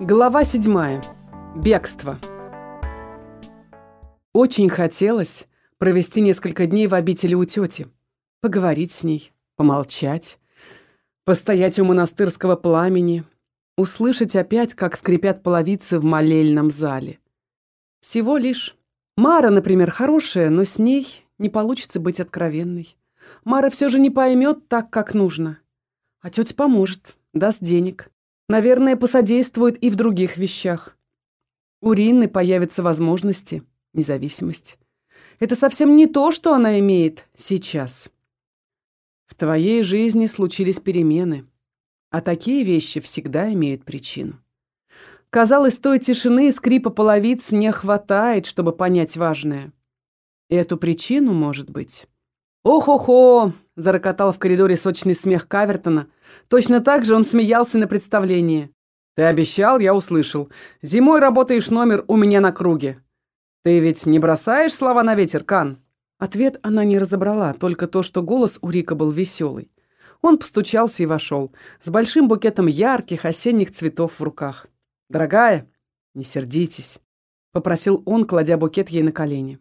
Глава седьмая. Бегство. Очень хотелось провести несколько дней в обители у тети, поговорить с ней, помолчать, постоять у монастырского пламени, услышать опять, как скрипят половицы в молельном зале. Всего лишь. Мара, например, хорошая, но с ней не получится быть откровенной. Мара все же не поймет так, как нужно. А тетя поможет, даст денег. Наверное, посодействует и в других вещах. У Ринны появятся возможности, независимость. Это совсем не то, что она имеет сейчас. В твоей жизни случились перемены, а такие вещи всегда имеют причину. Казалось, той тишины и скрипа половиц не хватает, чтобы понять важное. Эту причину, может быть, «Ох-охо!» — зарокотал в коридоре сочный смех Кавертона. Точно так же он смеялся на представлении. «Ты обещал, я услышал. Зимой работаешь номер у меня на круге. Ты ведь не бросаешь слова на ветер, Кан?» Ответ она не разобрала, только то, что голос у Рика был веселый. Он постучался и вошел, с большим букетом ярких осенних цветов в руках. «Дорогая, не сердитесь», — попросил он, кладя букет ей на колени.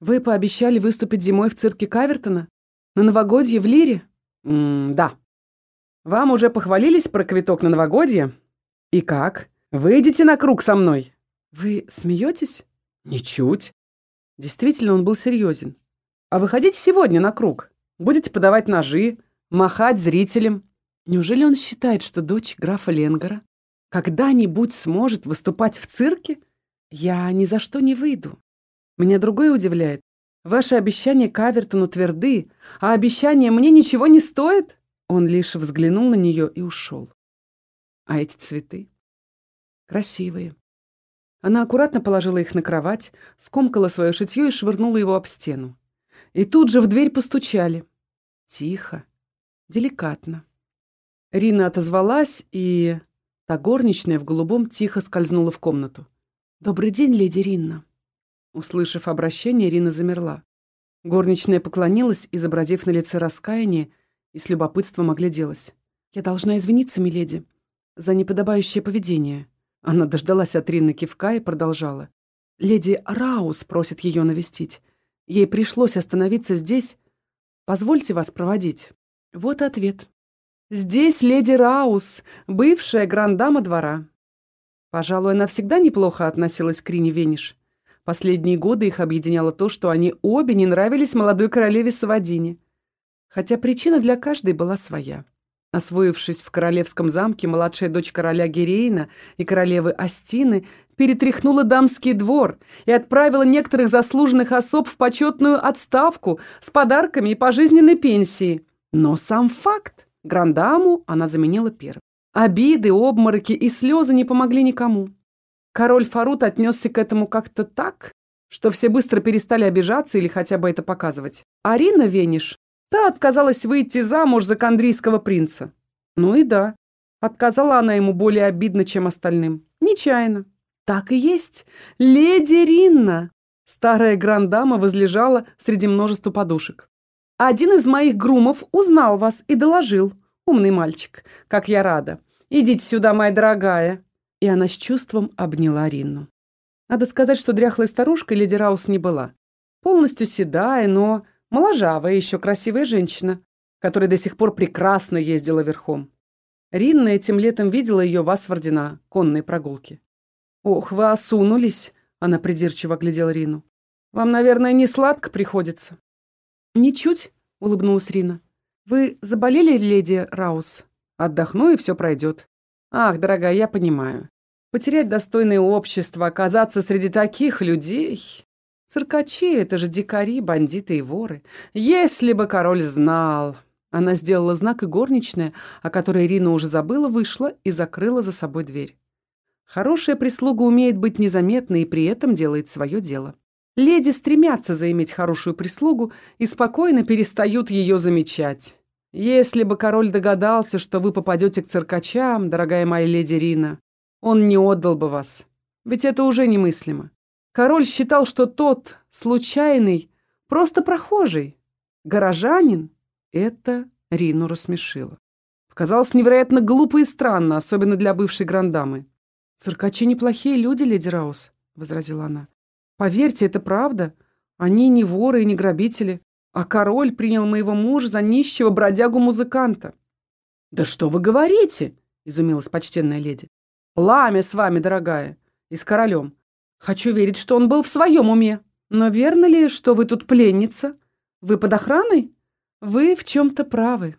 «Вы пообещали выступить зимой в цирке Кавертона? На новогодье в Лире?» М «Да». «Вам уже похвалились про квиток на новогодье?» «И как? Выйдите на круг со мной?» «Вы смеетесь?» «Ничуть». Действительно, он был серьезен. «А выходите сегодня на круг. Будете подавать ножи, махать зрителям». Неужели он считает, что дочь графа Ленгара когда-нибудь сможет выступать в цирке? Я ни за что не выйду. Меня другое удивляет. Ваши обещания Кавертону тверды, а обещание мне ничего не стоит?» Он лишь взглянул на нее и ушел. А эти цветы? Красивые. Она аккуратно положила их на кровать, скомкала свое шитье и швырнула его об стену. И тут же в дверь постучали. Тихо, деликатно. Рина отозвалась, и та горничная в голубом тихо скользнула в комнату. «Добрый день, леди Ринна». Услышав обращение, Ирина замерла. Горничная поклонилась, изобразив на лице раскаяние, и с любопытством огляделась. «Я должна извиниться, миледи, за неподобающее поведение». Она дождалась от Рины кивка и продолжала. «Леди Раус просит ее навестить. Ей пришлось остановиться здесь. Позвольте вас проводить». Вот ответ. «Здесь леди Раус, бывшая грандама двора». Пожалуй, она всегда неплохо относилась к Рине Вениш. Последние годы их объединяло то, что они обе не нравились молодой королеве Савадине. Хотя причина для каждой была своя. Освоившись в королевском замке, младшая дочь короля Герейна и королевы Астины перетряхнула дамский двор и отправила некоторых заслуженных особ в почетную отставку с подарками и пожизненной пенсией. Но сам факт. Грандаму она заменила первой. Обиды, обмороки и слезы не помогли никому. Король Фарут отнесся к этому как-то так, что все быстро перестали обижаться или хотя бы это показывать. Арина Вениш, та отказалась выйти замуж за кандрийского принца. Ну и да, отказала она ему более обидно, чем остальным. Нечаянно. Так и есть. Леди Ринна. Старая грандама возлежала среди множества подушек. Один из моих грумов узнал вас и доложил. Умный мальчик, как я рада. Идите сюда, моя дорогая и она с чувством обняла Ринну. Надо сказать, что дряхлая старушка леди Раус не была. Полностью седая, но моложавая еще красивая женщина, которая до сих пор прекрасно ездила верхом. Ринна этим летом видела ее в Асфорде конной прогулке. «Ох, вы осунулись!» — она придирчиво глядела Рину. «Вам, наверное, не сладко приходится». «Ничуть», — улыбнулась Рина. «Вы заболели, леди Раус?» «Отдохну, и все пройдет. Ах, дорогая, я понимаю. Потерять достойное общество, оказаться среди таких людей... Циркачи — это же дикари, бандиты и воры. Если бы король знал... Она сделала знак, и горничная, о которой Ирина уже забыла, вышла и закрыла за собой дверь. Хорошая прислуга умеет быть незаметной и при этом делает свое дело. Леди стремятся заиметь хорошую прислугу и спокойно перестают ее замечать. Если бы король догадался, что вы попадете к циркачам, дорогая моя леди Рина, он не отдал бы вас. Ведь это уже немыслимо. Король считал, что тот, случайный, просто прохожий, горожанин. Это Рину рассмешило. Казалось невероятно глупо и странно, особенно для бывшей грандамы. «Циркачи неплохие люди, леди Раус», — возразила она. «Поверьте, это правда. Они не воры и не грабители, а король принял моего мужа за нищего бродягу-музыканта». «Да что вы говорите?» — изумилась почтенная леди. «Пламя с вами, дорогая, и с королем. Хочу верить, что он был в своем уме. Но верно ли, что вы тут пленница? Вы под охраной? Вы в чем-то правы.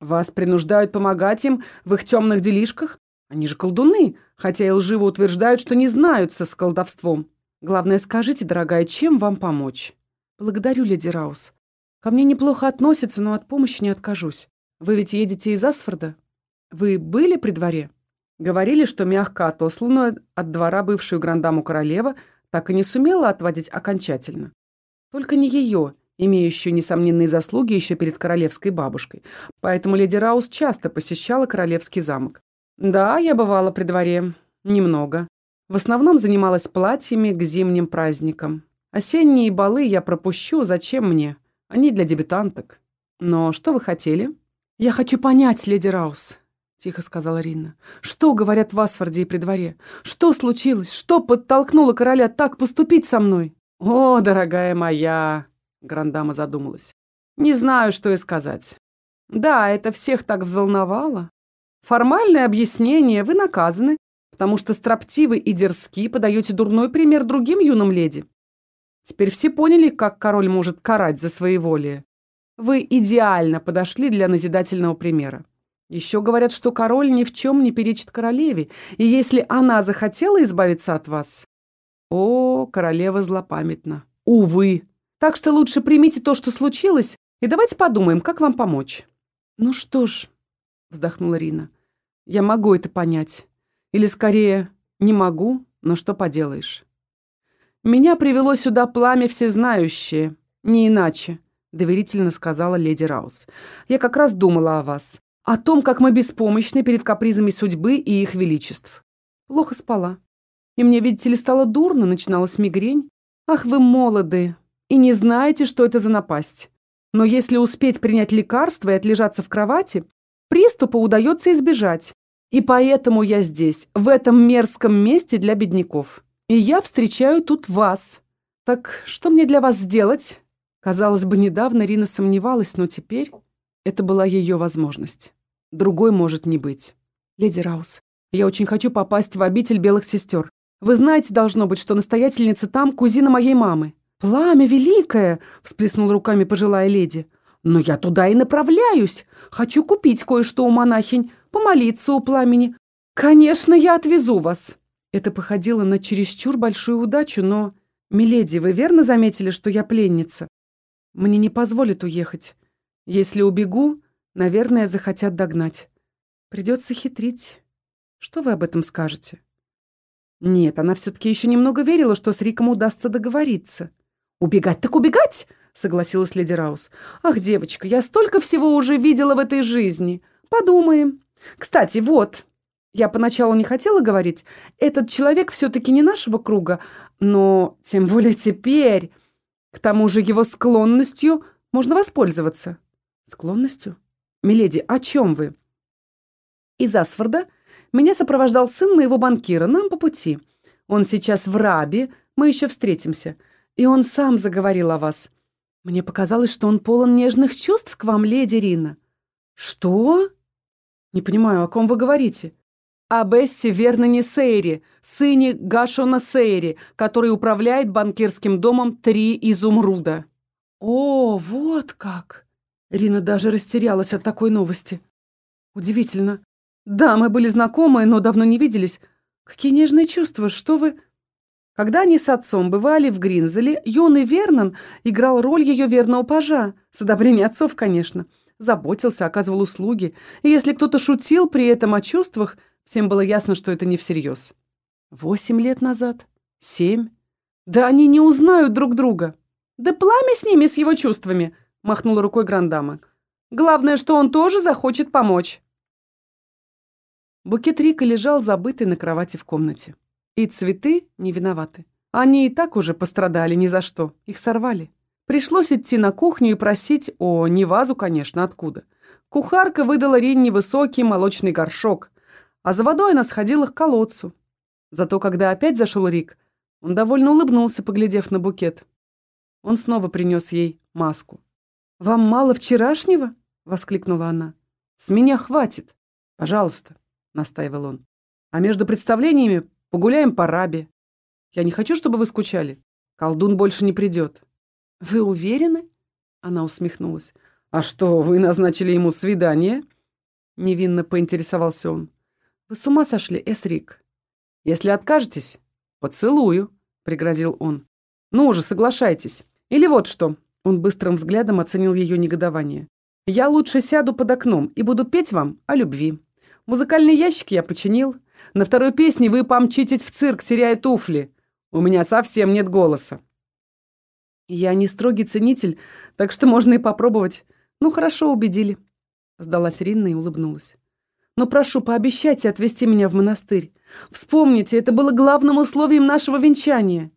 Вас принуждают помогать им в их темных делишках? Они же колдуны, хотя и лживо утверждают, что не знаются с колдовством. Главное, скажите, дорогая, чем вам помочь? Благодарю, леди Раус. Ко мне неплохо относятся, но от помощи не откажусь. Вы ведь едете из Асфорда? Вы были при дворе? Говорили, что мягко отосланную от двора бывшую грандаму королева так и не сумела отводить окончательно. Только не ее, имеющую несомненные заслуги еще перед королевской бабушкой. Поэтому леди Раус часто посещала королевский замок. Да, я бывала при дворе. Немного. В основном занималась платьями к зимним праздникам. Осенние балы я пропущу, зачем мне? Они для дебютанток. Но что вы хотели? Я хочу понять, леди Раус, тихо сказала Ринна. Что говорят в Асфорде и при дворе? Что случилось? Что подтолкнуло короля так поступить со мной? О, дорогая моя, Грандама задумалась. Не знаю, что и сказать. Да, это всех так взволновало. Формальное объяснение, вы наказаны, потому что строптивы и дерзки подаете дурной пример другим юным леди. Теперь все поняли, как король может карать за своеволие. Вы идеально подошли для назидательного примера. Еще говорят, что король ни в чем не перечит королеве, и если она захотела избавиться от вас... О, королева злопамятна. Увы. Так что лучше примите то, что случилось, и давайте подумаем, как вам помочь. Ну что ж, вздохнула Рина. «Я могу это понять. Или, скорее, не могу, но что поделаешь». «Меня привело сюда пламя всезнающее, не иначе», — доверительно сказала леди Раус. «Я как раз думала о вас, о том, как мы беспомощны перед капризами судьбы и их величеств. Плохо спала. И мне, видите ли, стало дурно, начиналась мигрень. Ах, вы молоды и не знаете, что это за напасть. Но если успеть принять лекарство и отлежаться в кровати, Приступа удается избежать. И поэтому я здесь, в этом мерзком месте для бедняков. И я встречаю тут вас. Так что мне для вас сделать? Казалось бы, недавно Рина сомневалась, но теперь это была ее возможность. Другой может не быть. Леди Раус, я очень хочу попасть в обитель белых сестер. Вы знаете, должно быть, что настоятельница там кузина моей мамы. «Пламя великое!» — всплеснула руками пожилая леди. Но я туда и направляюсь. Хочу купить кое-что у монахинь, помолиться у пламени. Конечно, я отвезу вас. Это походило на чересчур большую удачу, но... Миледи, вы верно заметили, что я пленница? Мне не позволят уехать. Если убегу, наверное, захотят догнать. Придется хитрить. Что вы об этом скажете? Нет, она все-таки еще немного верила, что с Риком удастся договориться. Убегать так убегать! — согласилась леди Раус. «Ах, девочка, я столько всего уже видела в этой жизни. Подумаем. Кстати, вот, я поначалу не хотела говорить, этот человек все-таки не нашего круга, но тем более теперь. К тому же его склонностью можно воспользоваться». «Склонностью? Миледи, о чем вы?» «Из Асфорда меня сопровождал сын моего банкира, нам по пути. Он сейчас в Рабе, мы еще встретимся. И он сам заговорил о вас». Мне показалось, что он полон нежных чувств к вам, леди Рина. Что? Не понимаю, о ком вы говорите? О Бессе Верноне Сейри, сыне Гашона Сейри, который управляет банкирским домом Три Изумруда. О, вот как! Рина даже растерялась от такой новости. Удивительно. Да, мы были знакомы, но давно не виделись. Какие нежные чувства, что вы... Когда они с отцом бывали в Гринзеле, юный Вернон играл роль ее верного пажа, с одобрения отцов, конечно. Заботился, оказывал услуги. И если кто-то шутил при этом о чувствах, всем было ясно, что это не всерьез. Восемь лет назад? Семь? Да они не узнают друг друга. Да пламя с ними, с его чувствами, махнула рукой Грандама. Главное, что он тоже захочет помочь. Букет Рика лежал забытый на кровати в комнате. И цветы не виноваты. Они и так уже пострадали ни за что. Их сорвали. Пришлось идти на кухню и просить, о, не вазу, конечно, откуда. Кухарка выдала Ринне высокий молочный горшок, а за водой она сходила к колодцу. Зато когда опять зашел Рик, он довольно улыбнулся, поглядев на букет. Он снова принес ей маску. «Вам мало вчерашнего?» — воскликнула она. «С меня хватит. Пожалуйста», — настаивал он. «А между представлениями погуляем по рабе. Я не хочу, чтобы вы скучали. Колдун больше не придет». «Вы уверены?» — она усмехнулась. «А что, вы назначили ему свидание?» Невинно поинтересовался он. «Вы с ума сошли, Эсрик?» «Если откажетесь, поцелую», — пригрозил он. «Ну уже, соглашайтесь. Или вот что». Он быстрым взглядом оценил ее негодование. «Я лучше сяду под окном и буду петь вам о любви. Музыкальный ящик я починил. На второй песне вы помчитесь в цирк, теряя туфли. У меня совсем нет голоса». «Я не строгий ценитель, так что можно и попробовать. Ну, хорошо, убедили». Сдалась Ринна и улыбнулась. «Но прошу, пообещайте отвезти меня в монастырь. Вспомните, это было главным условием нашего венчания.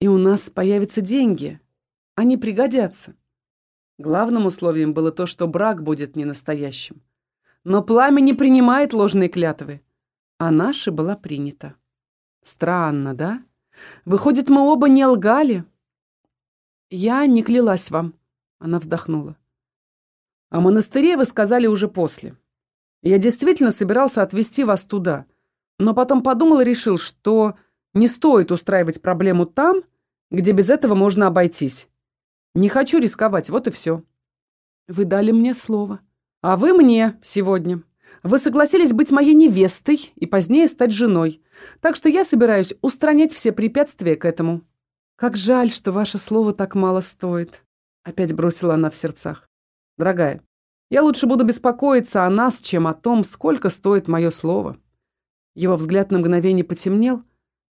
И у нас появятся деньги. Они пригодятся». Главным условием было то, что брак будет не настоящим. Но пламя не принимает ложные клятвы. А наша была принята. Странно, да? Выходит, мы оба не лгали. Я не клялась вам. Она вздохнула. О монастыре вы сказали уже после. Я действительно собирался отвезти вас туда, но потом подумал и решил, что не стоит устраивать проблему там, где без этого можно обойтись. Не хочу рисковать, вот и все. Вы дали мне слово. А вы мне сегодня. Вы согласились быть моей невестой и позднее стать женой. Так что я собираюсь устранять все препятствия к этому. Как жаль, что ваше слово так мало стоит. Опять бросила она в сердцах. Дорогая, я лучше буду беспокоиться о нас, чем о том, сколько стоит мое слово». Его взгляд на мгновение потемнел,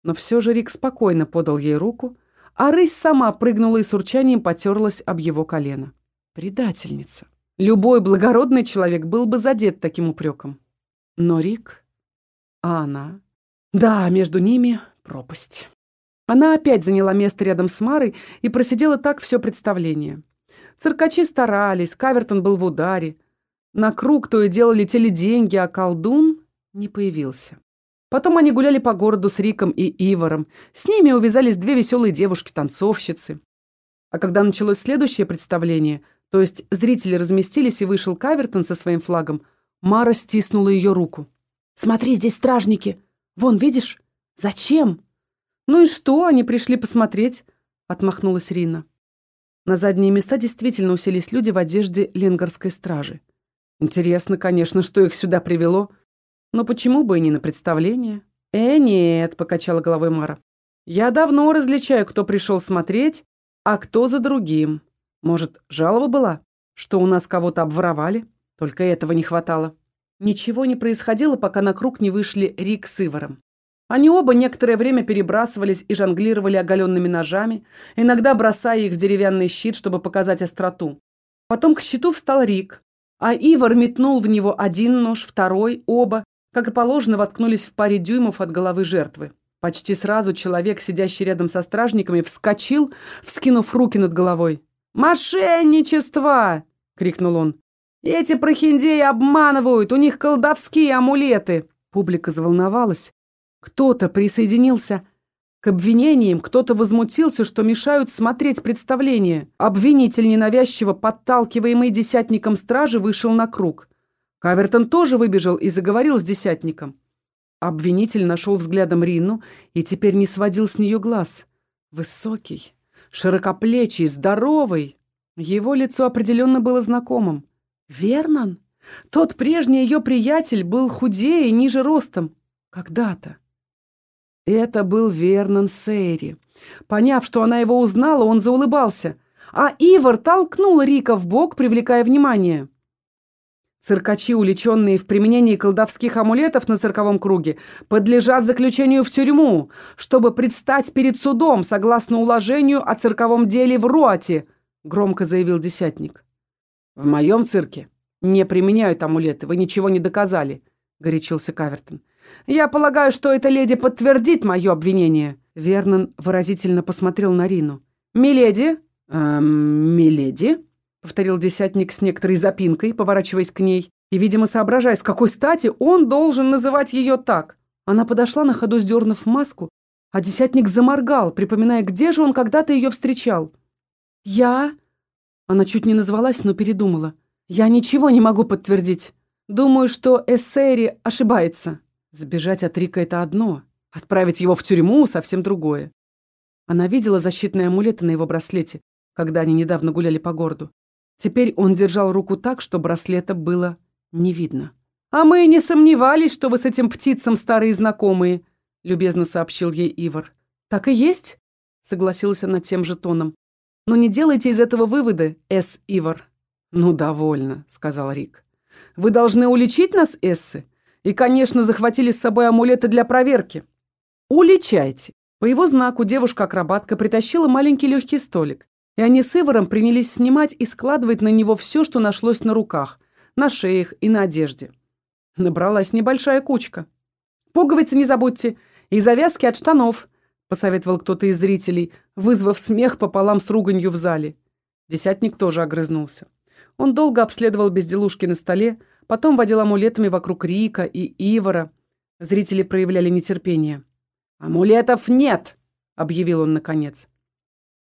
но все же Рик спокойно подал ей руку, а рысь сама прыгнула и с урчанием потерлась об его колено. Предательница. Любой благородный человек был бы задет таким упреком. Но Рик... А она... Да, между ними пропасть. Она опять заняла место рядом с Марой и просидела так все представление. Циркачи старались, Кавертон был в ударе. На круг то и дело летели деньги, а колдун не появился. Потом они гуляли по городу с Риком и Ивором. С ними увязались две веселые девушки-танцовщицы. А когда началось следующее представление, то есть зрители разместились и вышел Кавертон со своим флагом, Мара стиснула ее руку. «Смотри, здесь стражники! Вон, видишь? Зачем?» «Ну и что, они пришли посмотреть?» — отмахнулась Рина. На задние места действительно уселись люди в одежде ленгарской стражи. Интересно, конечно, что их сюда привело. Но почему бы и не на представление? «Э, нет», — покачала головой Мара. «Я давно различаю, кто пришел смотреть, а кто за другим. Может, жалоба была, что у нас кого-то обворовали? Только этого не хватало». Ничего не происходило, пока на круг не вышли Рик с Иваром. Они оба некоторое время перебрасывались и жонглировали оголенными ножами, иногда бросая их в деревянный щит, чтобы показать остроту. Потом к щиту встал Рик, а Ивар метнул в него один нож, второй, оба, как и положено, воткнулись в паре дюймов от головы жертвы. Почти сразу человек, сидящий рядом со стражниками, вскочил, вскинув руки над головой. «Мошенничество!» — крикнул он. «Эти прохиндеи обманывают, у них колдовские амулеты!» Публика заволновалась. Кто-то присоединился к обвинениям, кто-то возмутился, что мешают смотреть представление. Обвинитель ненавязчиво, подталкиваемый десятником стражи, вышел на круг. Кавертон тоже выбежал и заговорил с десятником. Обвинитель нашел взглядом Ринну и теперь не сводил с нее глаз. Высокий, широкоплечий, здоровый. Его лицо определенно было знакомым. Вернон? Тот прежний ее приятель был худее ниже ростом. Когда-то. Это был Вернон Сейри. Поняв, что она его узнала, он заулыбался. А Ивар толкнул Рика в бок, привлекая внимание. Циркачи, уличенные в применении колдовских амулетов на цирковом круге, подлежат заключению в тюрьму, чтобы предстать перед судом согласно уложению о цирковом деле в Руате, громко заявил десятник. В моем цирке не применяют амулеты, вы ничего не доказали, горячился Кавертон. Я полагаю, что эта леди подтвердит мое обвинение». Вернон выразительно посмотрел на Рину. «Миледи?» «Эм, миледи?» — повторил десятник с некоторой запинкой, поворачиваясь к ней, и, видимо, соображая, с какой стати он должен называть ее так. Она подошла на ходу, сдернув маску, а десятник заморгал, припоминая, где же он когда-то ее встречал. «Я...» Она чуть не назвалась, но передумала. «Я ничего не могу подтвердить. Думаю, что Эссери ошибается. Сбежать от Рика — это одно. Отправить его в тюрьму — совсем другое. Она видела защитные амулеты на его браслете, когда они недавно гуляли по городу. Теперь он держал руку так, что браслета было не видно. «А мы не сомневались, что вы с этим птицем старые знакомые», — любезно сообщил ей Ивар. «Так и есть», — согласилась она тем же тоном. «Но не делайте из этого выводы, Эс Ивар». «Ну, довольно», — сказал Рик. «Вы должны уличить нас, Эссы, и, конечно, захватили с собой амулеты для проверки. Уличайте». По его знаку девушка-акробатка притащила маленький легкий столик, и они с Иваром принялись снимать и складывать на него все, что нашлось на руках, на шеях и на одежде. Набралась небольшая кучка. «Пуговицы не забудьте и завязки от штанов», — посоветовал кто-то из зрителей, вызвав смех пополам с руганью в зале. Десятник тоже огрызнулся. Он долго обследовал безделушки на столе, потом водил амулетами вокруг Рика и Ивара. Зрители проявляли нетерпение. «Амулетов нет!» — объявил он наконец.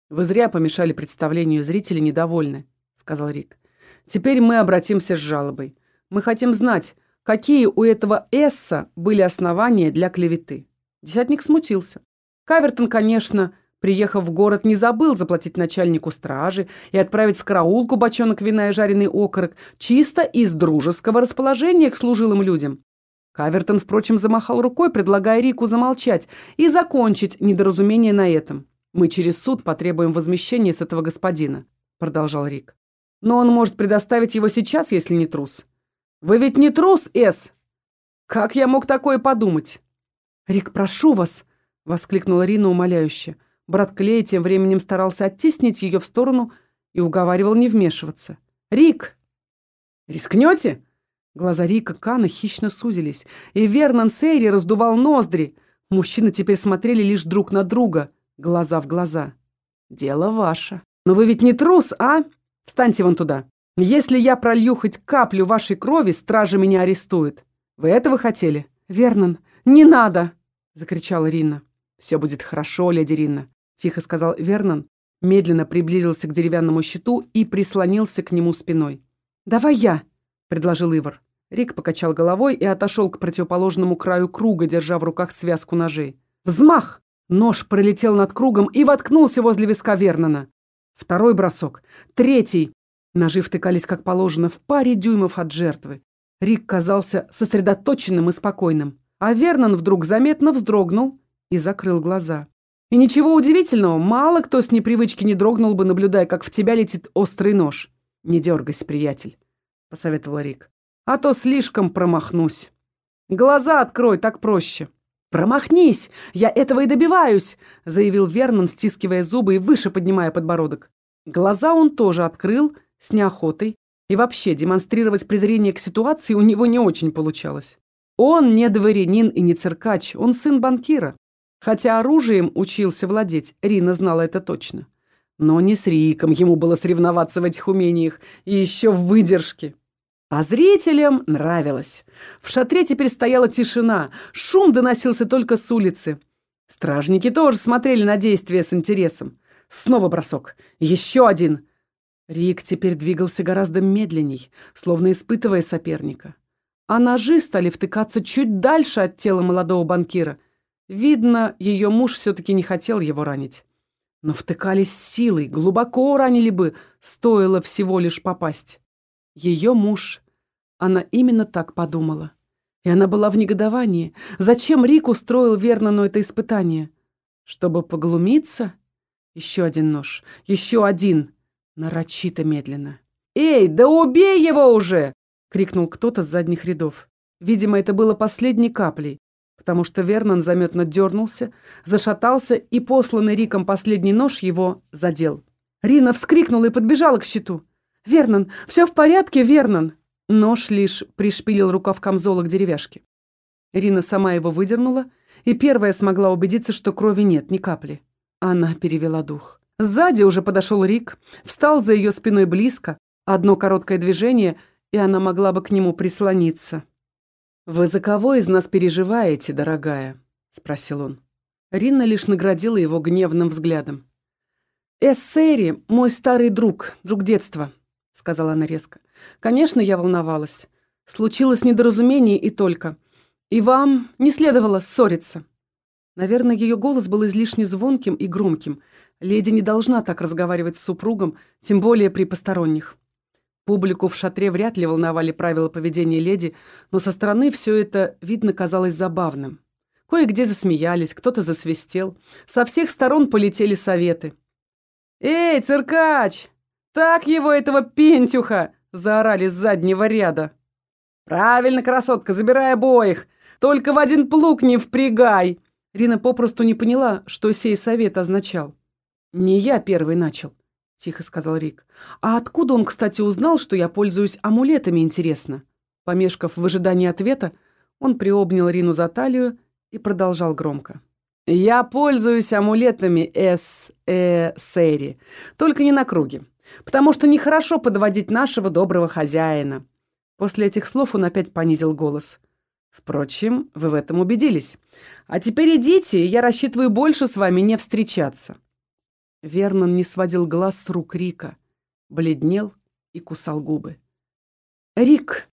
«Вы зря помешали представлению, зрители недовольны», — сказал Рик. «Теперь мы обратимся с жалобой. Мы хотим знать, какие у этого Эсса были основания для клеветы». Десятник смутился. Кавертон, конечно, приехав в город, не забыл заплатить начальнику стражи и отправить в караулку бочонок вина и жареный окорок чисто из дружеского расположения к служилым людям. Кавертон, впрочем, замахал рукой, предлагая Рику замолчать и закончить недоразумение на этом. «Мы через суд потребуем возмещения с этого господина», — продолжал Рик. «Но он может предоставить его сейчас, если не трус». «Вы ведь не трус, Эс?» «Как я мог такое подумать?» «Рик, прошу вас!» — воскликнула Рина умоляюще. Брат Клей тем временем старался оттеснить ее в сторону и уговаривал не вмешиваться. «Рик!» «Рискнете?» Глаза Рика Кана хищно сузились, и Вернон Сейри раздувал ноздри. Мужчины теперь смотрели лишь друг на друга, глаза в глаза. «Дело ваше. Но вы ведь не трус, а? Встаньте вон туда. Если я пролью хоть каплю вашей крови, стражи меня арестуют. Вы этого хотели?» «Вернон, не надо!» — закричала Рина. «Все будет хорошо, леди Рина», — тихо сказал Вернон, медленно приблизился к деревянному щиту и прислонился к нему спиной. «Давай я!» предложил Ивар. Рик покачал головой и отошел к противоположному краю круга, держа в руках связку ножей. Взмах! Нож пролетел над кругом и воткнулся возле виска Вернона. Второй бросок. Третий. Ножи втыкались, как положено, в паре дюймов от жертвы. Рик казался сосредоточенным и спокойным. А Вернон вдруг заметно вздрогнул и закрыл глаза. И ничего удивительного, мало кто с непривычки не дрогнул бы, наблюдая, как в тебя летит острый нож. Не дергайся, приятель посоветовал Рик. «А то слишком промахнусь. Глаза открой, так проще». «Промахнись! Я этого и добиваюсь!» — заявил Вернон, стискивая зубы и выше поднимая подбородок. Глаза он тоже открыл, с неохотой, и вообще демонстрировать презрение к ситуации у него не очень получалось. Он не дворянин и не циркач, он сын банкира. Хотя оружием учился владеть, Рина знала это точно. Но не с Риком ему было соревноваться в этих умениях, и еще в выдержке. А зрителям нравилось. В шатре теперь стояла тишина, шум доносился только с улицы. Стражники тоже смотрели на действия с интересом. Снова бросок. Еще один. Рик теперь двигался гораздо медленней, словно испытывая соперника. А ножи стали втыкаться чуть дальше от тела молодого банкира. Видно, ее муж все-таки не хотел его ранить. Но втыкались силой, глубоко ранили бы, стоило всего лишь попасть. Ее муж. Она именно так подумала. И она была в негодовании. Зачем Рик устроил Вернону это испытание? Чтобы поглумиться? Еще один нож. Еще один. Нарочито медленно. «Эй, да убей его уже!» — крикнул кто-то с задних рядов. Видимо, это было последней каплей, потому что Вернон заметно дернулся, зашатался, и посланный Риком последний нож его задел. Рина вскрикнула и подбежала к щиту. «Вернон! Все в порядке, Вернон!» Нож лишь пришпилил рукав камзола к деревяшке. Ирина сама его выдернула и первая смогла убедиться, что крови нет ни капли. Она перевела дух. Сзади уже подошел Рик, встал за ее спиной близко, одно короткое движение, и она могла бы к нему прислониться. «Вы за кого из нас переживаете, дорогая?» — спросил он. Ринна лишь наградила его гневным взглядом. «Эссери — мой старый друг, друг детства», — сказала она резко. «Конечно, я волновалась. Случилось недоразумение и только. И вам не следовало ссориться». Наверное, ее голос был излишне звонким и громким. Леди не должна так разговаривать с супругом, тем более при посторонних. Публику в шатре вряд ли волновали правила поведения леди, но со стороны все это, видно, казалось забавным. Кое-где засмеялись, кто-то засвистел. Со всех сторон полетели советы. «Эй, циркач! Так его, этого пентюха!» — заорали с заднего ряда. «Правильно, красотка, забирай обоих! Только в один плуг не впрягай!» Рина попросту не поняла, что сей совет означал. «Не я первый начал», — тихо сказал Рик. «А откуда он, кстати, узнал, что я пользуюсь амулетами, интересно?» Помешков в ожидании ответа, он приобнял Рину за талию и продолжал громко. «Я пользуюсь амулетами С. Э. Сэри, только не на круге, потому что нехорошо подводить нашего доброго хозяина». После этих слов он опять понизил голос. «Впрочем, вы в этом убедились. А теперь идите, я рассчитываю больше с вами не встречаться». Вернон не сводил глаз с рук Рика, бледнел и кусал губы. «Рик!»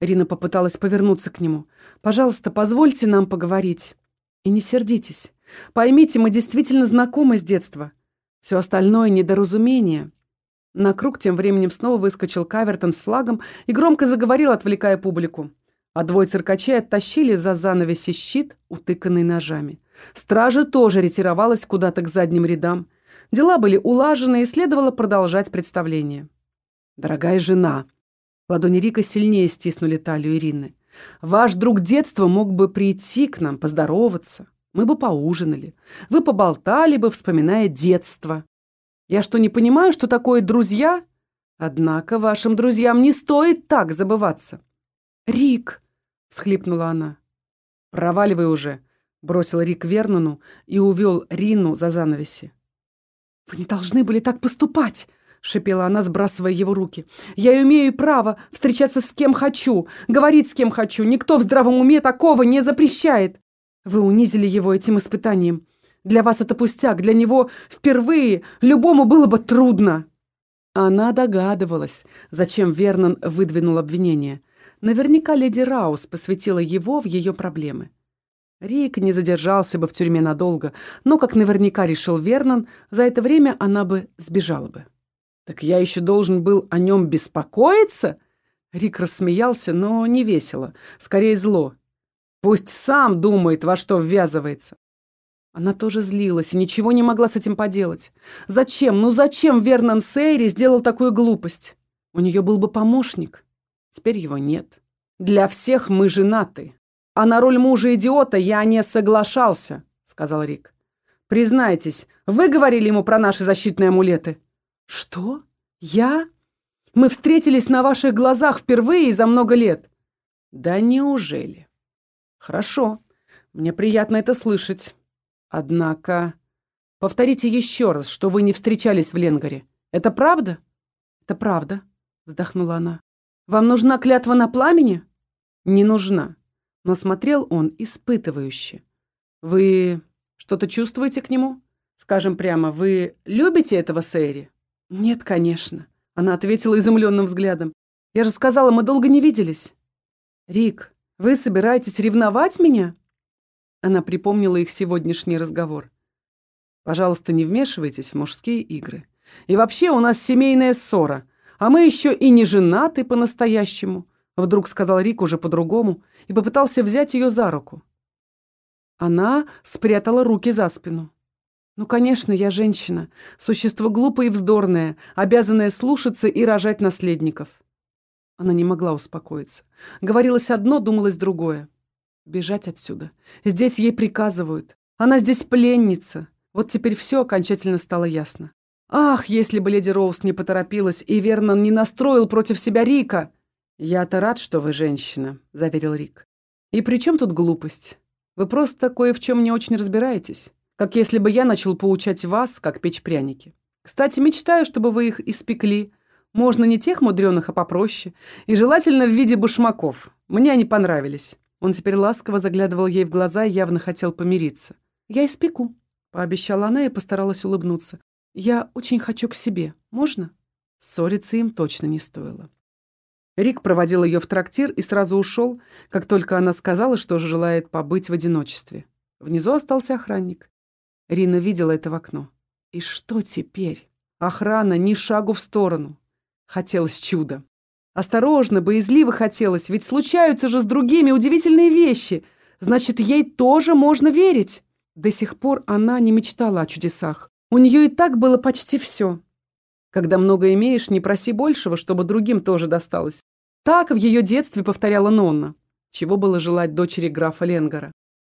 Рина попыталась повернуться к нему. «Пожалуйста, позвольте нам поговорить. И не сердитесь. Поймите, мы действительно знакомы с детства. Все остальное — недоразумение». На круг тем временем снова выскочил Кавертон с флагом и громко заговорил, отвлекая публику. А двое циркачей оттащили за занавеси щит, утыканный ножами. Стража тоже ретировалась куда-то к задним рядам. Дела были улажены, и следовало продолжать представление. «Дорогая жена», Ладони Рика сильнее стиснули талию Ирины. «Ваш друг детства мог бы прийти к нам, поздороваться. Мы бы поужинали. Вы поболтали бы, вспоминая детство. Я что, не понимаю, что такое друзья? Однако вашим друзьям не стоит так забываться». «Рик!» — всхлипнула она. «Проваливай уже!» — бросил Рик Вернону и увел Рину за занавеси. «Вы не должны были так поступать!» — шипела она, сбрасывая его руки. «Я имею право встречаться с кем хочу, говорить с кем хочу. Никто в здравом уме такого не запрещает. Вы унизили его этим испытанием. Для вас это пустяк, для него впервые. Любому было бы трудно». Она догадывалась, зачем Вернон выдвинул обвинение. Наверняка леди Раус посвятила его в ее проблемы. Рик не задержался бы в тюрьме надолго, но, как наверняка решил Вернон, за это время она бы сбежала бы. «Так я еще должен был о нем беспокоиться?» Рик рассмеялся, но не весело, скорее зло. «Пусть сам думает, во что ввязывается». Она тоже злилась и ничего не могла с этим поделать. Зачем, ну зачем Вернон Сейри сделал такую глупость? У нее был бы помощник. Теперь его нет. Для всех мы женаты. А на роль мужа-идиота я не соглашался, сказал Рик. Признайтесь, вы говорили ему про наши защитные амулеты? «Что? Я? Мы встретились на ваших глазах впервые за много лет». «Да неужели?» «Хорошо. Мне приятно это слышать. Однако...» «Повторите еще раз, что вы не встречались в Ленгаре. Это правда?» «Это правда», — вздохнула она. «Вам нужна клятва на пламени?» «Не нужна». Но смотрел он испытывающе. «Вы что-то чувствуете к нему? Скажем прямо, вы любите этого Сэри?» «Нет, конечно», — она ответила изумленным взглядом. «Я же сказала, мы долго не виделись». «Рик, вы собираетесь ревновать меня?» Она припомнила их сегодняшний разговор. «Пожалуйста, не вмешивайтесь в мужские игры. И вообще у нас семейная ссора, а мы еще и не женаты по-настоящему», вдруг сказал Рик уже по-другому и попытался взять ее за руку. Она спрятала руки за спину. Ну, конечно, я женщина, существо глупое и вздорное, обязанное слушаться и рожать наследников. Она не могла успокоиться. Говорилось одно, думалось другое. Бежать отсюда. Здесь ей приказывают. Она здесь пленница. Вот теперь все окончательно стало ясно. Ах, если бы леди Роуз не поторопилась и Вернон не настроил против себя Рика! «Я-то рад, что вы женщина», — заверил Рик. «И при чем тут глупость? Вы просто кое в чем не очень разбираетесь как если бы я начал поучать вас, как печь пряники. Кстати, мечтаю, чтобы вы их испекли. Можно не тех мудреных, а попроще. И желательно в виде башмаков. Мне они понравились. Он теперь ласково заглядывал ей в глаза и явно хотел помириться. «Я испеку», — пообещала она и постаралась улыбнуться. «Я очень хочу к себе. Можно?» Ссориться им точно не стоило. Рик проводил ее в трактир и сразу ушел, как только она сказала, что желает побыть в одиночестве. Внизу остался охранник. Рина видела это в окно. И что теперь? Охрана ни шагу в сторону. Хотелось чуда. Осторожно, боязливо хотелось, ведь случаются же с другими удивительные вещи. Значит, ей тоже можно верить. До сих пор она не мечтала о чудесах. У нее и так было почти все. Когда много имеешь, не проси большего, чтобы другим тоже досталось. Так в ее детстве повторяла Нонна. Чего было желать дочери графа Ленгара.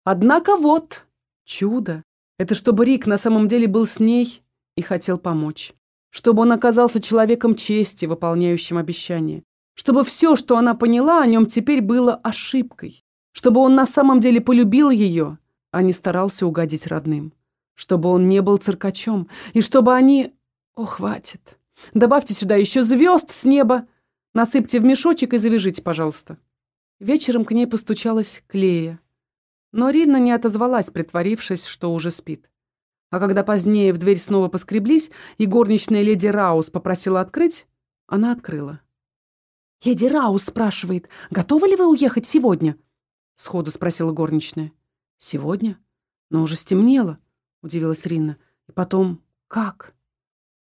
Однако вот, чудо. Это чтобы Рик на самом деле был с ней и хотел помочь. Чтобы он оказался человеком чести, выполняющим обещания. Чтобы все, что она поняла о нем, теперь было ошибкой. Чтобы он на самом деле полюбил ее, а не старался угодить родным. Чтобы он не был циркачом. И чтобы они... О, хватит. Добавьте сюда еще звезд с неба. Насыпьте в мешочек и завяжите, пожалуйста. Вечером к ней постучалась Клея. Но Рина не отозвалась, притворившись, что уже спит. А когда позднее в дверь снова поскреблись, и горничная леди Раус попросила открыть, она открыла. «Леди Раус спрашивает, готовы ли вы уехать сегодня?» Сходу спросила горничная. «Сегодня? Но уже стемнело», — удивилась Рина. «И потом, как?»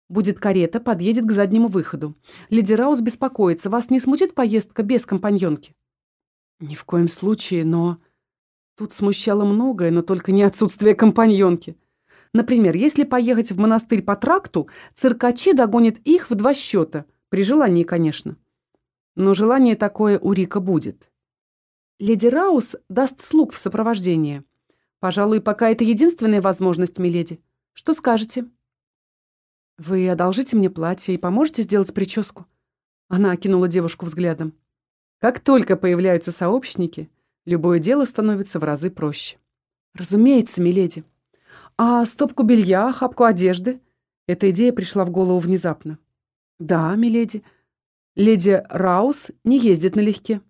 «Будет карета, подъедет к заднему выходу. Леди Раус беспокоится. Вас не смутит поездка без компаньонки?» «Ни в коем случае, но...» Тут смущало многое, но только не отсутствие компаньонки. Например, если поехать в монастырь по тракту, циркачи догонят их в два счета. При желании, конечно. Но желание такое у Рика будет. Леди Раус даст слуг в сопровождение. Пожалуй, пока это единственная возможность, миледи. Что скажете? Вы одолжите мне платье и поможете сделать прическу? Она окинула девушку взглядом. Как только появляются сообщники, Любое дело становится в разы проще. Разумеется, миледи. А стопку белья, хапку одежды? Эта идея пришла в голову внезапно. Да, миледи. Леди Раус не ездит налегке.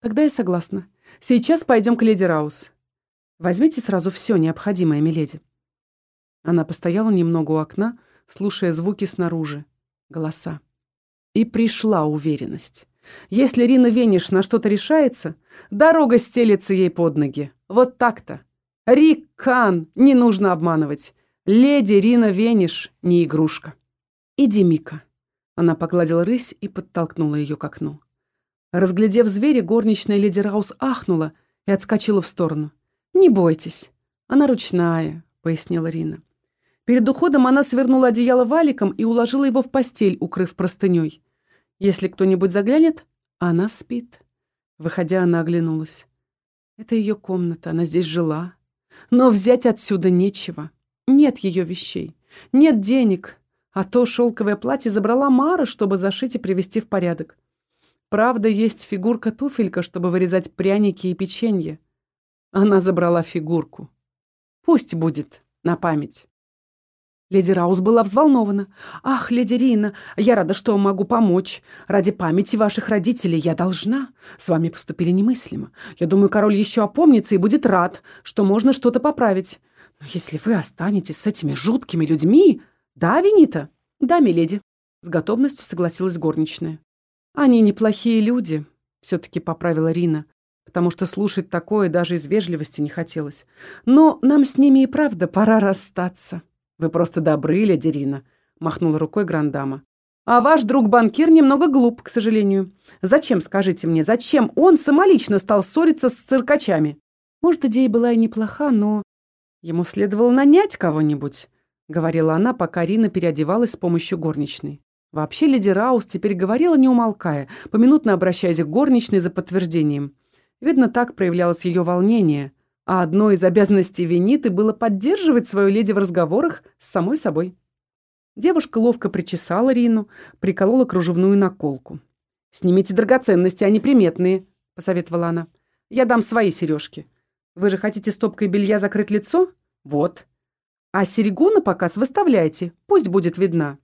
Тогда я согласна. Сейчас пойдем к леди Раус. Возьмите сразу все необходимое, миледи. Она постояла немного у окна, слушая звуки снаружи, голоса. И пришла уверенность. Если Рина Вениш на что-то решается, дорога стелется ей под ноги. Вот так-то. Рик Кан, не нужно обманывать. Леди Рина Вениш не игрушка. Иди, Мика. Она погладила рысь и подтолкнула ее к окну. Разглядев зверя, горничная леди Раус ахнула и отскочила в сторону. «Не бойтесь, она ручная», — пояснила Рина. Перед уходом она свернула одеяло валиком и уложила его в постель, укрыв простыней. Если кто-нибудь заглянет, она спит. Выходя, она оглянулась. Это ее комната, она здесь жила. Но взять отсюда нечего. Нет ее вещей. Нет денег. А то шелковое платье забрала Мара, чтобы зашить и привести в порядок. Правда, есть фигурка-туфелька, чтобы вырезать пряники и печенье. Она забрала фигурку. Пусть будет на память. Леди Раус была взволнована. «Ах, леди Рина, я рада, что могу помочь. Ради памяти ваших родителей я должна. С вами поступили немыслимо. Я думаю, король еще опомнится и будет рад, что можно что-то поправить. Но если вы останетесь с этими жуткими людьми... Да, Винита?» «Да, миледи», — с готовностью согласилась горничная. «Они неплохие люди», — все-таки поправила Рина, потому что слушать такое даже из вежливости не хотелось. «Но нам с ними и правда пора расстаться». «Вы просто добры, леди Рина», — махнула рукой Грандама. «А ваш друг-банкир немного глуп, к сожалению. Зачем, скажите мне, зачем он самолично стал ссориться с циркачами? Может, идея была и неплоха, но ему следовало нанять кого-нибудь», — говорила она, пока Рина переодевалась с помощью горничной. Вообще леди Раус теперь говорила, не умолкая, поминутно обращаясь к горничной за подтверждением. Видно, так проявлялось ее волнение — а одной из обязанностей Вениты было поддерживать свою леди в разговорах с самой собой. Девушка ловко причесала Рину, приколола кружевную наколку. «Снимите драгоценности, они приметные», — посоветовала она. «Я дам свои сережки. Вы же хотите стопкой белья закрыть лицо? Вот. А серьгу на показ выставляйте, пусть будет видна».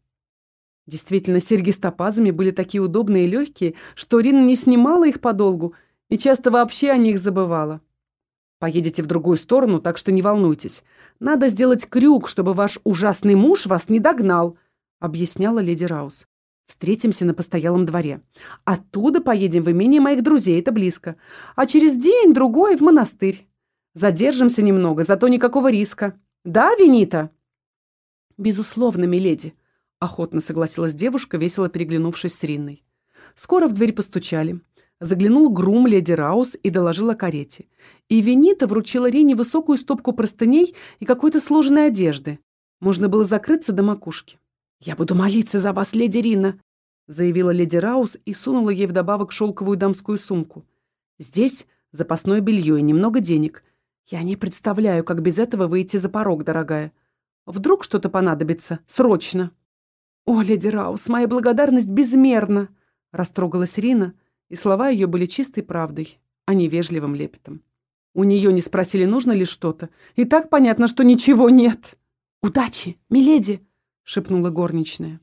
Действительно, серьги с топазами были такие удобные и легкие, что Рина не снимала их подолгу и часто вообще о них забывала. Поедете в другую сторону, так что не волнуйтесь. Надо сделать крюк, чтобы ваш ужасный муж вас не догнал», — объясняла леди Раус. «Встретимся на постоялом дворе. Оттуда поедем в имение моих друзей, это близко. А через день-другой в монастырь. Задержимся немного, зато никакого риска. Да, Венита?» «Безусловно, миледи», — охотно согласилась девушка, весело переглянувшись с Ринной. Скоро в дверь постучали. Заглянул грум леди Раус и доложил о карете. И Венита вручила Рине высокую стопку простыней и какой-то сложенной одежды. Можно было закрыться до макушки. «Я буду молиться за вас, леди Рина», заявила леди Раус и сунула ей вдобавок шелковую дамскую сумку. «Здесь запасное белье и немного денег. Я не представляю, как без этого выйти за порог, дорогая. Вдруг что-то понадобится. Срочно!» «О, леди Раус, моя благодарность безмерна!» Растрогалась Рина, и слова ее были чистой правдой, а не вежливым лепетом. У нее не спросили, нужно ли что-то, и так понятно, что ничего нет. «Удачи, миледи!» — шепнула горничная.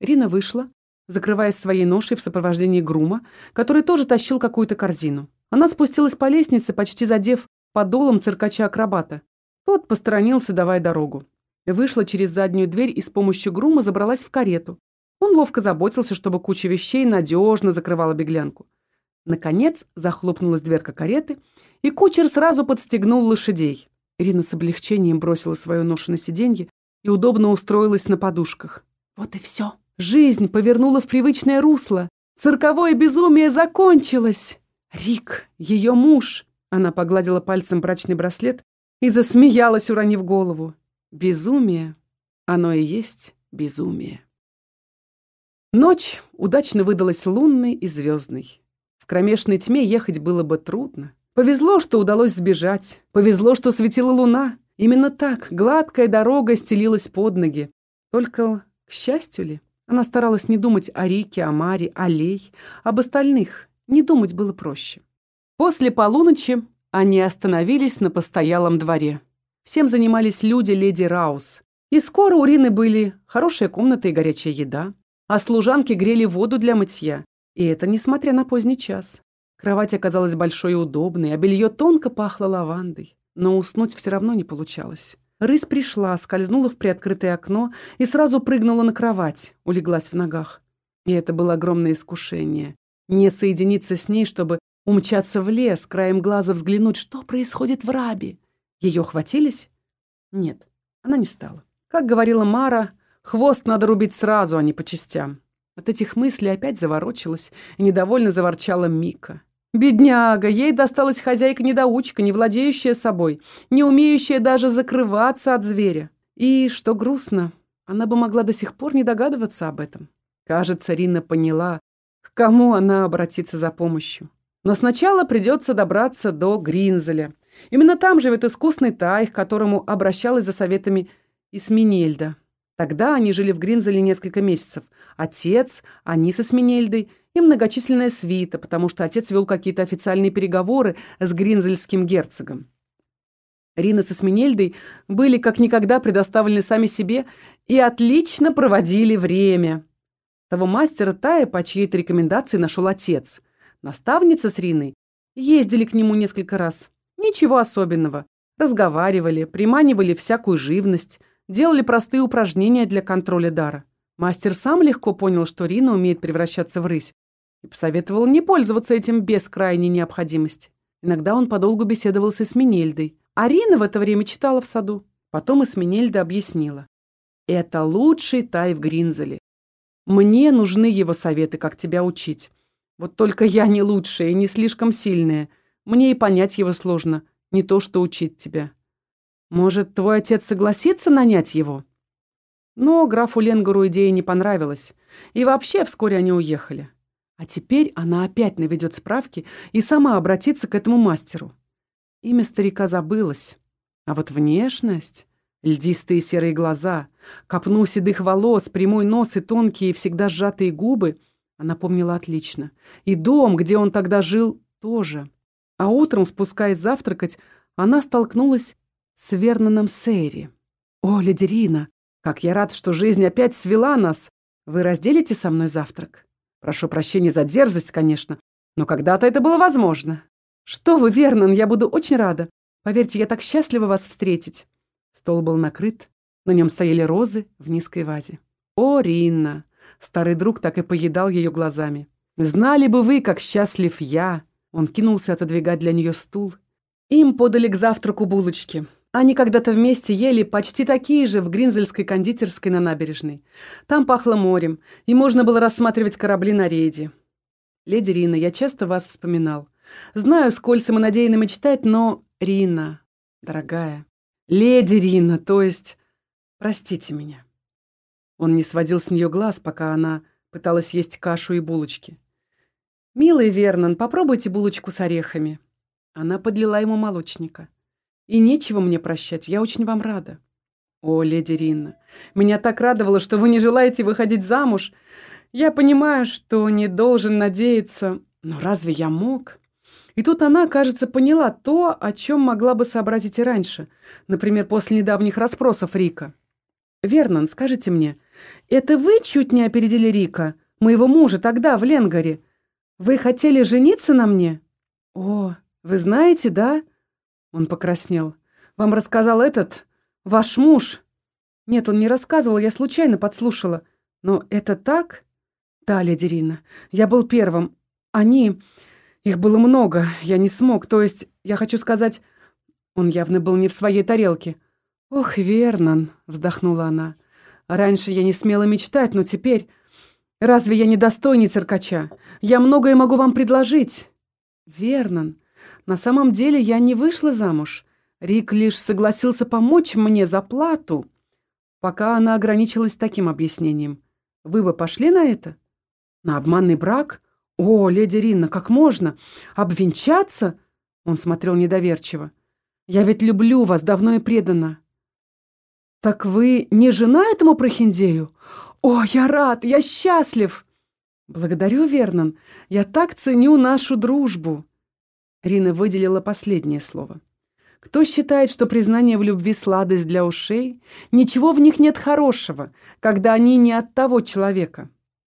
Рина вышла, закрываясь своей ношей в сопровождении грума, который тоже тащил какую-то корзину. Она спустилась по лестнице, почти задев подолом циркача-акробата. Тот посторонился, давая дорогу. Вышла через заднюю дверь и с помощью грума забралась в карету, он ловко заботился, чтобы куча вещей надежно закрывала беглянку. Наконец захлопнулась дверка кареты, и кучер сразу подстегнул лошадей. Ирина с облегчением бросила свою ношу на сиденье и удобно устроилась на подушках. Вот и все. Жизнь повернула в привычное русло. Цирковое безумие закончилось. Рик, ее муж. Она погладила пальцем брачный браслет и засмеялась, уронив голову. Безумие. Оно и есть безумие. Ночь удачно выдалась лунной и звездной. В кромешной тьме ехать было бы трудно. Повезло, что удалось сбежать. Повезло, что светила луна. Именно так гладкая дорога стелилась под ноги. Только, к счастью ли, она старалась не думать о Рике, о Маре, о Лей, об остальных. Не думать было проще. После полуночи они остановились на постоялом дворе. Всем занимались люди леди Раус. И скоро у Рины были хорошая комната и горячая еда а служанки грели воду для мытья. И это несмотря на поздний час. Кровать оказалась большой и удобной, а белье тонко пахло лавандой. Но уснуть все равно не получалось. Рысь пришла, скользнула в приоткрытое окно и сразу прыгнула на кровать, улеглась в ногах. И это было огромное искушение. Не соединиться с ней, чтобы умчаться в лес, краем глаза взглянуть, что происходит в Рабе. Ее хватились? Нет, она не стала. Как говорила Мара, Хвост надо рубить сразу, а не по частям. От этих мыслей опять заворочилась и недовольно заворчала Мика. Бедняга, ей досталась хозяйка-недоучка, не владеющая собой, не умеющая даже закрываться от зверя. И, что грустно, она бы могла до сих пор не догадываться об этом. Кажется, Рина поняла, к кому она обратится за помощью. Но сначала придется добраться до Гринзеля. Именно там живет искусный тай, к которому обращалась за советами Исминельда. Тогда они жили в Гринзеле несколько месяцев. Отец, они со Сминельдой и многочисленная свита, потому что отец вел какие-то официальные переговоры с гринзельским герцогом. Рина со Сминельдой были как никогда предоставлены сами себе и отлично проводили время. Того мастера Тая по чьей-то рекомендации нашел отец. Наставница с Риной ездили к нему несколько раз. Ничего особенного. Разговаривали, приманивали всякую живность, делали простые упражнения для контроля дара. Мастер сам легко понял, что Рина умеет превращаться в рысь, и посоветовал не пользоваться этим без крайней необходимости. Иногда он подолгу беседовал с Эсминельдой, а Рина в это время читала в саду. Потом Эсминельда объяснила. «Это лучший тай в Гринзеле. Мне нужны его советы, как тебя учить. Вот только я не лучшая и не слишком сильная. Мне и понять его сложно, не то что учить тебя. Может, твой отец согласится нанять его?» Но графу Ленгару идея не понравилась. И вообще вскоре они уехали. А теперь она опять наведет справки и сама обратится к этому мастеру. Имя старика забылось. А вот внешность... Льдистые серые глаза, копну седых волос, прямой нос и тонкие, всегда сжатые губы она помнила отлично. И дом, где он тогда жил, тоже. А утром, спускаясь завтракать, она столкнулась с Верноном Сейри. «О, леди Рина, как я рад, что жизнь опять свела нас! Вы разделите со мной завтрак? Прошу прощения за дерзость, конечно, Но когда-то это было возможно. Что вы, Вернон, я буду очень рада. Поверьте, я так счастлива вас встретить. Стол был накрыт, на нем стояли розы в низкой вазе. О, Ринна! Старый друг так и поедал ее глазами. Знали бы вы, как счастлив я. Он кинулся отодвигать для нее стул. Им подали к завтраку булочки. Они когда-то вместе ели почти такие же в Гринзельской кондитерской на набережной. Там пахло морем, и можно было рассматривать корабли на рейде. «Леди Рина, я часто вас вспоминал. Знаю, сколь самонадеянно мечтать, но... Рина, дорогая, леди Рина, то есть... Простите меня». Он не сводил с нее глаз, пока она пыталась есть кашу и булочки. «Милый Вернон, попробуйте булочку с орехами». Она подлила ему молочника. «И нечего мне прощать, я очень вам рада». «О, леди Ринна, меня так радовало, что вы не желаете выходить замуж. Я понимаю, что не должен надеяться, но разве я мог?» И тут она, кажется, поняла то, о чем могла бы сообразить и раньше, например, после недавних расспросов Рика. «Вернон, скажите мне, это вы чуть не опередили Рика, моего мужа, тогда, в Ленгаре? Вы хотели жениться на мне? О, вы знаете, да? Он покраснел. Вам рассказал этот, ваш муж? Нет, он не рассказывал, я случайно подслушала. Но это так? Да, леди Рина, я был первым. Они... Их было много, я не смог, то есть, я хочу сказать... Он явно был не в своей тарелке. «Ох, Вернон», — вздохнула она. «Раньше я не смела мечтать, но теперь... Разве я не достойней циркача? Я многое могу вам предложить. Вернон, на самом деле я не вышла замуж. Рик лишь согласился помочь мне за плату. Пока она ограничилась таким объяснением. Вы бы пошли на это? На обманный брак? О, леди Ринна, как можно? Обвенчаться? Он смотрел недоверчиво. Я ведь люблю вас давно и преданно. Так вы не жена этому прохиндею? «О, я рад, я счастлив!» «Благодарю, Вернон. Я так ценю нашу дружбу!» Рина выделила последнее слово. «Кто считает, что признание в любви сладость для ушей? Ничего в них нет хорошего, когда они не от того человека».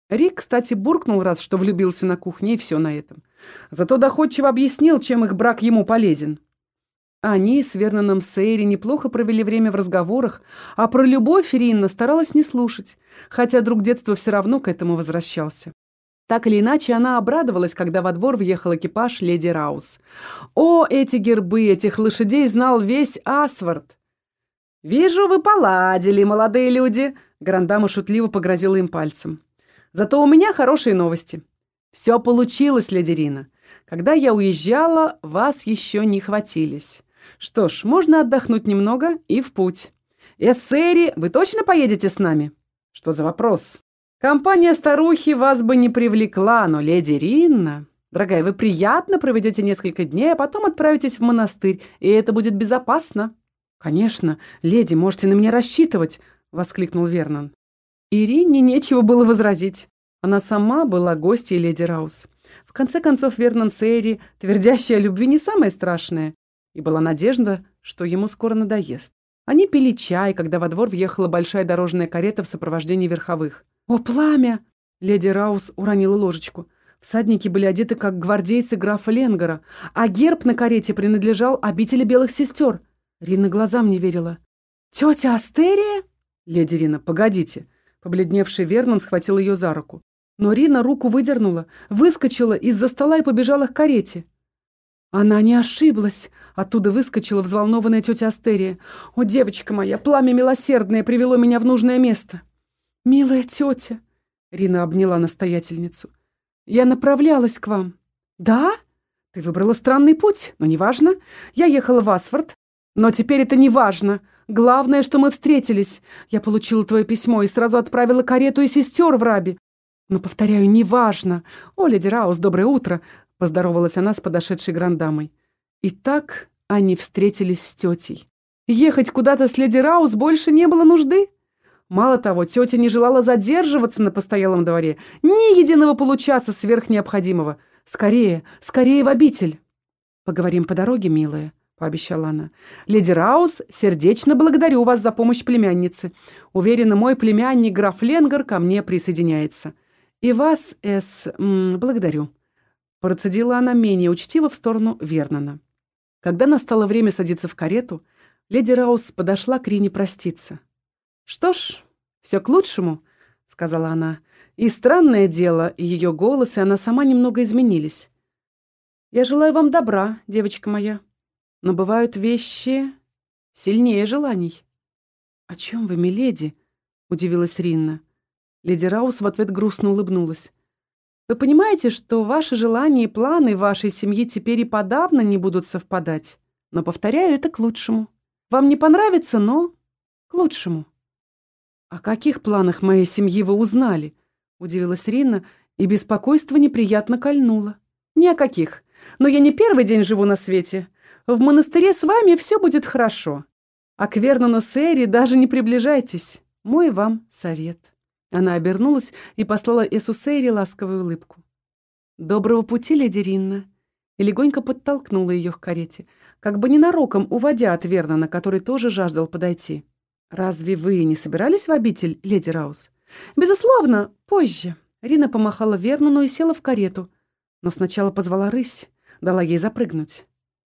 Рик, кстати, буркнул раз, что влюбился на кухне, и все на этом. Зато доходчиво объяснил, чем их брак ему полезен. Они с Верноном Сейри неплохо провели время в разговорах, а про любовь Ринна старалась не слушать, хотя друг детства все равно к этому возвращался. Так или иначе, она обрадовалась, когда во двор въехал экипаж леди Раус. О, эти гербы, этих лошадей знал весь Асвард. «Вижу, вы поладили, молодые люди!» Грандама шутливо погрозила им пальцем. «Зато у меня хорошие новости. Все получилось, леди Рина. Когда я уезжала, вас еще не хватились. Что ж, можно отдохнуть немного и в путь. Эссери, вы точно поедете с нами? Что за вопрос? Компания старухи вас бы не привлекла, но леди Ринна... Дорогая, вы приятно проведете несколько дней, а потом отправитесь в монастырь, и это будет безопасно. Конечно, леди, можете на меня рассчитывать, воскликнул Вернон. Ирине нечего было возразить. Она сама была гостьей леди Раус. В конце концов, Вернон Сейри, твердящая о любви, не самое страшное и была надежда, что ему скоро надоест. Они пили чай, когда во двор въехала большая дорожная карета в сопровождении верховых. «О, пламя!» Леди Раус уронила ложечку. Всадники были одеты, как гвардейцы графа Ленгара, а герб на карете принадлежал обители белых сестер. Рина глазам не верила. «Тетя Астерия?» «Леди Рина, погодите». Побледневший Вернон схватил ее за руку. Но Рина руку выдернула, выскочила из-за стола и побежала к карете. Она не ошиблась. Оттуда выскочила взволнованная тетя Астерия. «О, девочка моя, пламя милосердное привело меня в нужное место!» «Милая тетя!» Рина обняла настоятельницу. «Я направлялась к вам». «Да? Ты выбрала странный путь, но неважно. Я ехала в Асфорд, но теперь это не важно. Главное, что мы встретились. Я получила твое письмо и сразу отправила карету и сестер в Раби. Но, повторяю, неважно. О, леди Раус, доброе утро. Поздоровалась она с подошедшей грандамой. И так они встретились с тетей. Ехать куда-то с леди Раус больше не было нужды. Мало того, тетя не желала задерживаться на постоялом дворе. Ни единого получаса сверх необходимого. Скорее, скорее в обитель. «Поговорим по дороге, милая», — пообещала она. «Леди Раус, сердечно благодарю вас за помощь племяннице. Уверена, мой племянник граф Ленгар ко мне присоединяется. И вас, Эс, благодарю». Процедила она менее учтиво в сторону Вернона. Когда настало время садиться в карету, леди Раус подошла к Рине проститься. «Что ж, все к лучшему», — сказала она. И странное дело, ее голос, и она сама немного изменились. «Я желаю вам добра, девочка моя. Но бывают вещи сильнее желаний». «О чем вы, миледи?» — удивилась Ринна. Леди Раус в ответ грустно улыбнулась. «Вы понимаете, что ваши желания и планы вашей семьи теперь и подавно не будут совпадать? Но, повторяю, это к лучшему. Вам не понравится, но к лучшему». «О каких планах моей семьи вы узнали?» — удивилась Ринна, и беспокойство неприятно кольнуло. «Ни о каких. Но я не первый день живу на свете. В монастыре с вами все будет хорошо. А к Вернону Сэри даже не приближайтесь. Мой вам совет». Она обернулась и послала Эсу Сэри ласковую улыбку. «Доброго пути, леди Ринна!» И легонько подтолкнула ее к карете, как бы ненароком уводя от Вернона, который тоже жаждал подойти. «Разве вы не собирались в обитель, леди Раус?» «Безусловно, позже». Рина помахала Вернону и села в карету, но сначала позвала рысь, дала ей запрыгнуть.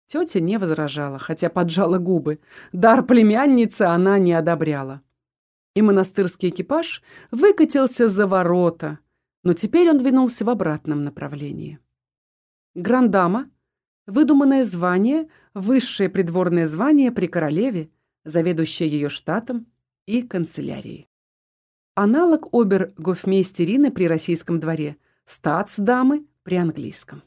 Тетя не возражала, хотя поджала губы. Дар племянницы она не одобряла. И монастырский экипаж выкатился за ворота, но теперь он двинулся в обратном направлении. Грандама — выдуманное звание, высшее придворное звание при королеве, заведующая ее штатом и канцелярией. Аналог обер-гофмейстерины при российском дворе, статс-дамы при английском.